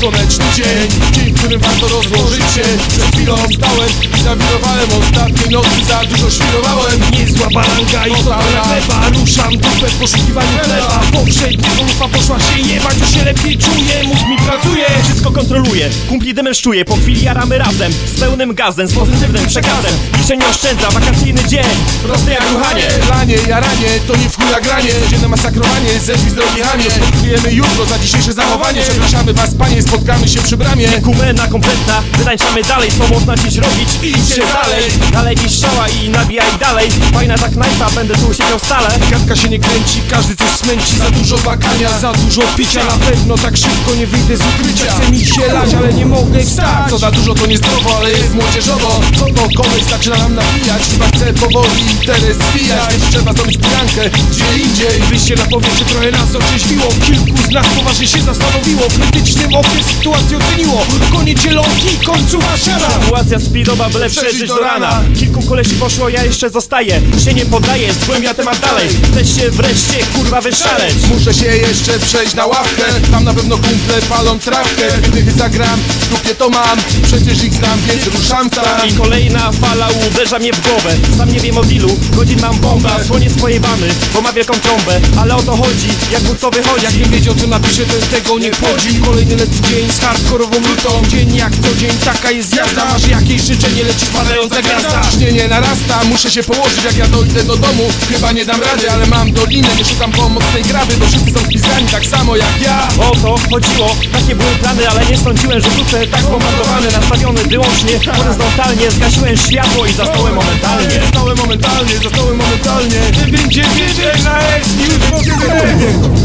słoneczny dzień Dzień, w którym warto rozłożyć się. Przed chwilą stałem i zawirowałem. Ostatniej nocy za dużo świrowałem. Niezła balanka i totalna chleba Ruszam dupę w poszukiwaniu chleba. Poprzednia lufa poszła się jebać Już się lepiej czuję, mózg mi pracuje Wszystko kontroluję, kumpli demeszczuję Po chwili jaramy razem, z pełnym gazem Z pozytywnym przekazem, nikt nie oszczędza Wakacyjny dzień, prosty jak ruchanie. Lanie, jaranie, to nie w chuja granie Codzienne masakrowanie, zeszli z drogi Hanie Spotkujemy jutro za dzisiejsze zachowanie. Przepraszamy was panie, spotkamy się przy bramie. Kumena kompletna, wytańczamy dalej. Co można dziś robić? Idźcie dalej. Dalej niż szała i nabijaj dalej. Fajna ta knajpa, będę tu siedział stale. Gadka się nie kręci, każdy coś smęci. Za dużo wakania, za dużo picia. Na pewno tak szybko nie wyjdę z ukrycia Chcę mi się lać, ale nie wstać! Co za dużo to niezdrowo, ale jest młodzieżowo. Co to koleś zaczyna nam napijać? Chyba chce powoli interes zwijać Więc trzeba zrobić pijankę gdzie indziej Wyjście na powietrze trochę nas otrzeźwiło Kilku z nas poważnie się zastanowiło. Krytycznym okiem sytuację oceniło. Koniec zielonki, końcówka siana. Sytuacja speedowa, byle przeżyć do rana. Kilku kolesi poszło, ja jeszcze zostaję. Się nie poddaję, zgłębia temat dalej. Chcę się wreszcie kurwa wyszaleć Muszę się jeszcze przejść na ławkę. Tam na pewno kumple palą trawkę. Gdy zagram, w to mam. Przecież ich znam, więc ruszam tam. I kolejna fala uderza mnie w głowę. Sam nie wiem od ilu godzin mam bombę A słonie swojej bamy, bo ma wielką trąbę. Ale o to chodzi, jak mu co wychodzi Jakbym wiedział co napiszę, to tego nie wchodzi Kolejny letni dzień z hardkorową lutą. Dzień jak co dzień, taka jest jazda. Masz jakieś życzenie, leci spadająca gwiazda. Ciśnienie narasta, muszę się położyć. Jak ja dojdę do domu, chyba nie dam rady. Ale mam dolinę, nie szukam pomocnej grawy Bo wszyscy są tak samo jak ja. O to chodziło, takie były plany, ale nie sądziłem, że wrócę tak bombardowany, nastawiony wyłącznie. Horyzontalnie zgasiłem światło i zasnąłem momentalnie. Zostałem momentalnie, zostałem momentalnie. 9 na S, już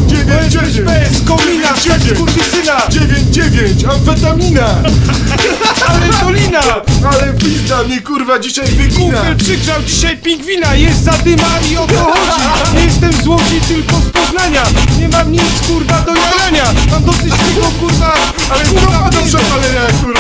9, 9, z komina, skurwysyna 9, 9, amfetamina. Ale dolina! Ale pizda mnie kurwa dzisiaj wygina. Kumpel przygrzał dzisiaj pingwina, jest zadyma i o to chodzi nic kurwa do jalenia Mam dosyć tego kurwa Ale kurwa do przepalenia kurwa.